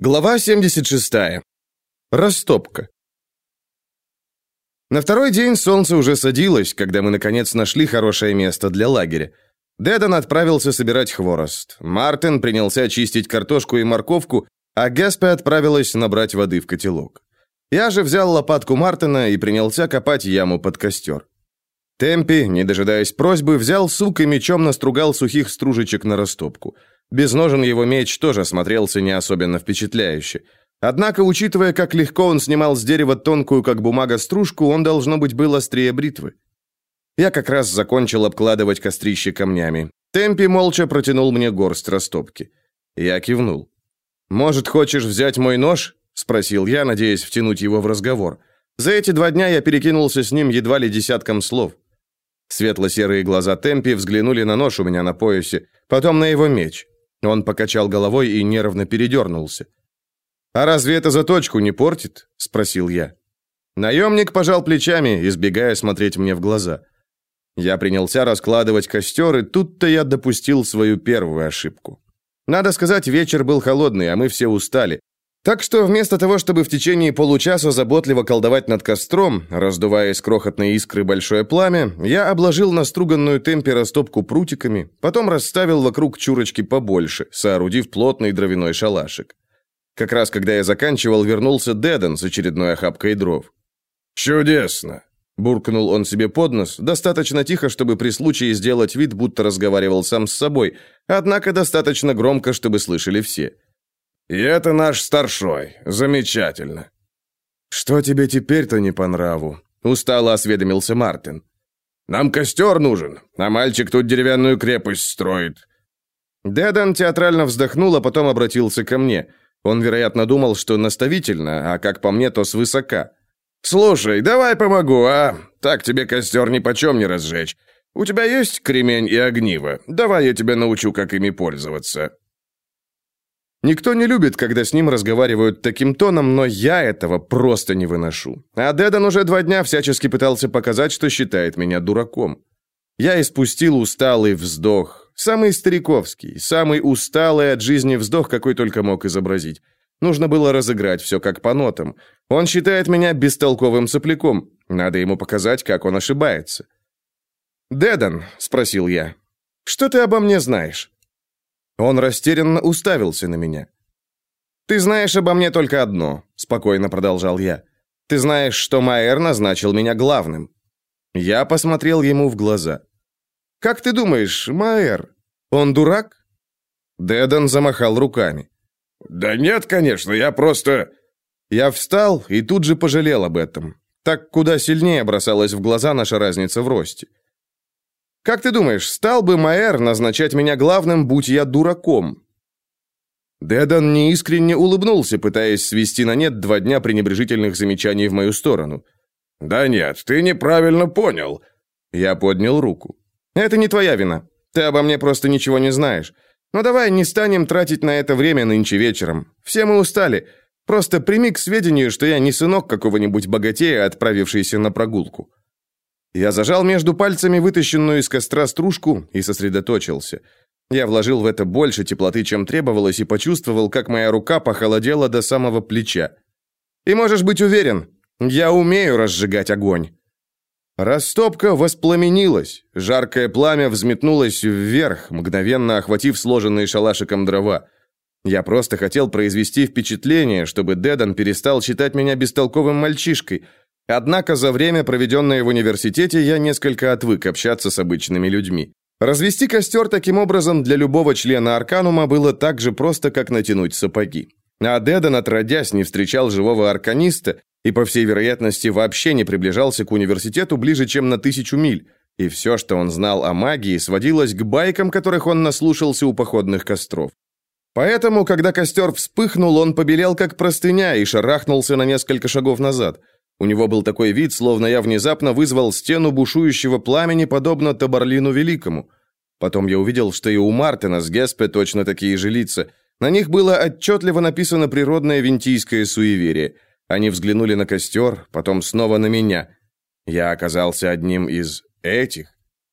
Глава 76. Растопка. На второй день солнце уже садилось, когда мы наконец нашли хорошее место для лагеря. Дедон отправился собирать хворост. Мартин принялся чистить картошку и морковку, а Геспе отправилась набрать воды в котелок. Я же взял лопатку Мартина и принялся копать яму под костер. Темпи, не дожидаясь просьбы, взял сук и мечом настругал сухих стружечек на растопку – без ножен его меч тоже смотрелся не особенно впечатляюще. Однако, учитывая, как легко он снимал с дерева тонкую, как бумага, стружку, он, должно быть, был острее бритвы. Я как раз закончил обкладывать кострище камнями. Темпи молча протянул мне горсть растопки. Я кивнул. «Может, хочешь взять мой нож?» – спросил я, надеясь втянуть его в разговор. За эти два дня я перекинулся с ним едва ли десятком слов. Светло-серые глаза Темпи взглянули на нож у меня на поясе, потом на его меч. Он покачал головой и нервно передернулся. «А разве это заточку не портит?» – спросил я. Наемник пожал плечами, избегая смотреть мне в глаза. Я принялся раскладывать костер, и тут-то я допустил свою первую ошибку. Надо сказать, вечер был холодный, а мы все устали. Так что вместо того, чтобы в течение получаса заботливо колдовать над костром, раздувая из крохотной искры большое пламя, я обложил наструганную темпе растопку прутиками, потом расставил вокруг чурочки побольше, соорудив плотный дровяной шалашик. Как раз когда я заканчивал, вернулся Деден с очередной охапкой дров. «Чудесно!» – буркнул он себе под нос, достаточно тихо, чтобы при случае сделать вид, будто разговаривал сам с собой, однако достаточно громко, чтобы слышали все – «И это наш старшой. Замечательно». «Что тебе теперь-то не по нраву?» — устало осведомился Мартин. «Нам костер нужен, а мальчик тут деревянную крепость строит». Дедан театрально вздохнул, а потом обратился ко мне. Он, вероятно, думал, что наставительно, а как по мне, то свысока. «Слушай, давай помогу, а? Так тебе костер нипочем не разжечь. У тебя есть кремень и огниво? Давай я тебя научу, как ими пользоваться». Никто не любит, когда с ним разговаривают таким тоном, но я этого просто не выношу. А Дедан уже два дня всячески пытался показать, что считает меня дураком. Я испустил усталый вздох, самый стариковский, самый усталый от жизни вздох, какой только мог изобразить. Нужно было разыграть все как по нотам. Он считает меня бестолковым сопляком. Надо ему показать, как он ошибается. «Дедан», — спросил я, — «что ты обо мне знаешь?» Он растерянно уставился на меня. «Ты знаешь обо мне только одно», — спокойно продолжал я. «Ты знаешь, что Майер назначил меня главным». Я посмотрел ему в глаза. «Как ты думаешь, Майер, он дурак?» Дедон замахал руками. «Да нет, конечно, я просто...» Я встал и тут же пожалел об этом. Так куда сильнее бросалась в глаза наша разница в росте. Как ты думаешь, стал бы Майер назначать меня главным, будь я дураком?» Дедан неискренне улыбнулся, пытаясь свести на нет два дня пренебрежительных замечаний в мою сторону. «Да нет, ты неправильно понял». Я поднял руку. «Это не твоя вина. Ты обо мне просто ничего не знаешь. Но давай не станем тратить на это время нынче вечером. Все мы устали. Просто прими к сведению, что я не сынок какого-нибудь богатея, отправившийся на прогулку. Я зажал между пальцами вытащенную из костра стружку и сосредоточился. Я вложил в это больше теплоты, чем требовалось, и почувствовал, как моя рука похолодела до самого плеча. И можешь быть уверен, я умею разжигать огонь. Растопка воспламенилась, жаркое пламя взметнулось вверх, мгновенно охватив сложенные шалашиком дрова. Я просто хотел произвести впечатление, чтобы Дедан перестал считать меня бестолковым мальчишкой, Однако за время, проведенное в университете, я несколько отвык общаться с обычными людьми. Развести костер таким образом для любого члена Арканума было так же просто, как натянуть сапоги. А Дедан, отродясь, не встречал живого арканиста и, по всей вероятности, вообще не приближался к университету ближе, чем на тысячу миль, и все, что он знал о магии, сводилось к байкам, которых он наслушался у походных костров. Поэтому, когда костер вспыхнул, он побелел как простыня и шарахнулся на несколько шагов назад – у него был такой вид, словно я внезапно вызвал стену бушующего пламени, подобно Табарлину Великому. Потом я увидел, что и у Мартина с Геспе точно такие же лица. На них было отчетливо написано природное винтийское суеверие. Они взглянули на костер, потом снова на меня. Я оказался одним из этих.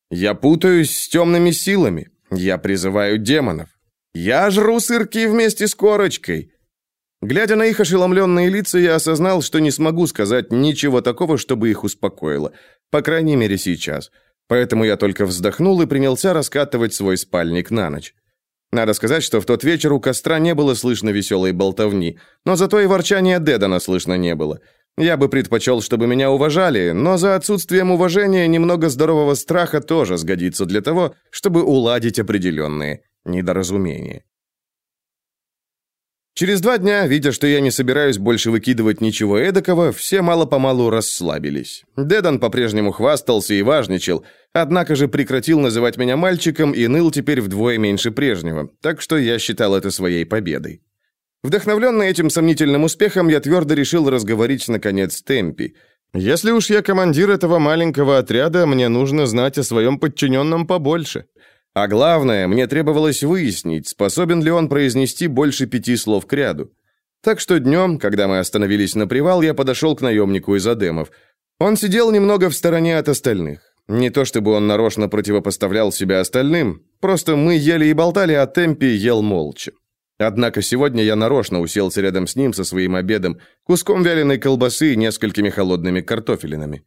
Я путаюсь с темными силами. Я призываю демонов. Я жру сырки вместе с корочкой. Глядя на их ошеломленные лица, я осознал, что не смогу сказать ничего такого, чтобы их успокоило. По крайней мере, сейчас. Поэтому я только вздохнул и принялся раскатывать свой спальник на ночь. Надо сказать, что в тот вечер у костра не было слышно веселой болтовни, но зато и ворчания Дедана слышно не было. Я бы предпочел, чтобы меня уважали, но за отсутствием уважения немного здорового страха тоже сгодится для того, чтобы уладить определенные недоразумения. Через два дня, видя, что я не собираюсь больше выкидывать ничего эдакого, все мало-помалу расслабились. Дедан по-прежнему хвастался и важничал, однако же прекратил называть меня мальчиком и ныл теперь вдвое меньше прежнего, так что я считал это своей победой. Вдохновленный этим сомнительным успехом, я твердо решил разговорить, наконец, Темпи. Если уж я командир этого маленького отряда, мне нужно знать о своем подчиненном побольше. А главное, мне требовалось выяснить, способен ли он произнести больше пяти слов к ряду. Так что днем, когда мы остановились на привал, я подошел к наемнику из Адемов. Он сидел немного в стороне от остальных. Не то чтобы он нарочно противопоставлял себя остальным, просто мы ели и болтали, а Темпи ел молча. Однако сегодня я нарочно уселся рядом с ним со своим обедом, куском вяленой колбасы и несколькими холодными картофелинами.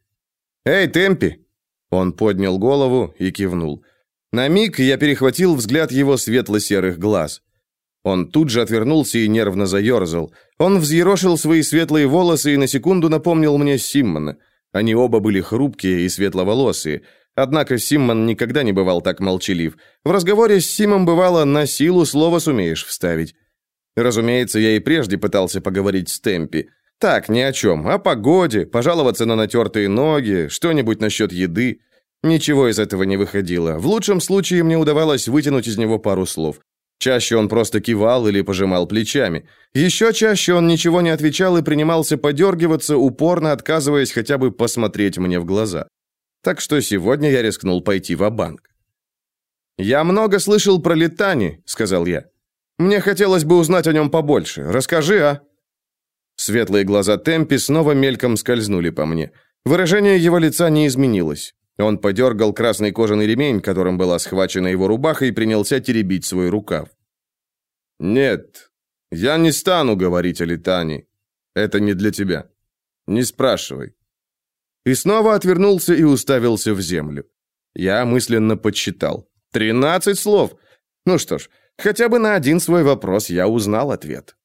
«Эй, Темпи!» Он поднял голову и кивнул. На миг я перехватил взгляд его светло-серых глаз. Он тут же отвернулся и нервно заерзал. Он взъерошил свои светлые волосы и на секунду напомнил мне Симмона. Они оба были хрупкие и светловолосые. Однако Симмон никогда не бывал так молчалив. В разговоре с Симом бывало «на силу слово сумеешь вставить». Разумеется, я и прежде пытался поговорить с Темпи. Так, ни о чем. О погоде, пожаловаться на натертые ноги, что-нибудь насчет еды. Ничего из этого не выходило. В лучшем случае мне удавалось вытянуть из него пару слов. Чаще он просто кивал или пожимал плечами. Еще чаще он ничего не отвечал и принимался подергиваться, упорно отказываясь хотя бы посмотреть мне в глаза. Так что сегодня я рискнул пойти в банк «Я много слышал про Литани», — сказал я. «Мне хотелось бы узнать о нем побольше. Расскажи, а?» Светлые глаза Темпи снова мельком скользнули по мне. Выражение его лица не изменилось. Он подергал красный кожаный ремень, которым была схвачена его рубаха, и принялся теребить свой рукав. «Нет, я не стану говорить о летании. Это не для тебя. Не спрашивай». И снова отвернулся и уставился в землю. Я мысленно подсчитал. «Тринадцать слов! Ну что ж, хотя бы на один свой вопрос я узнал ответ».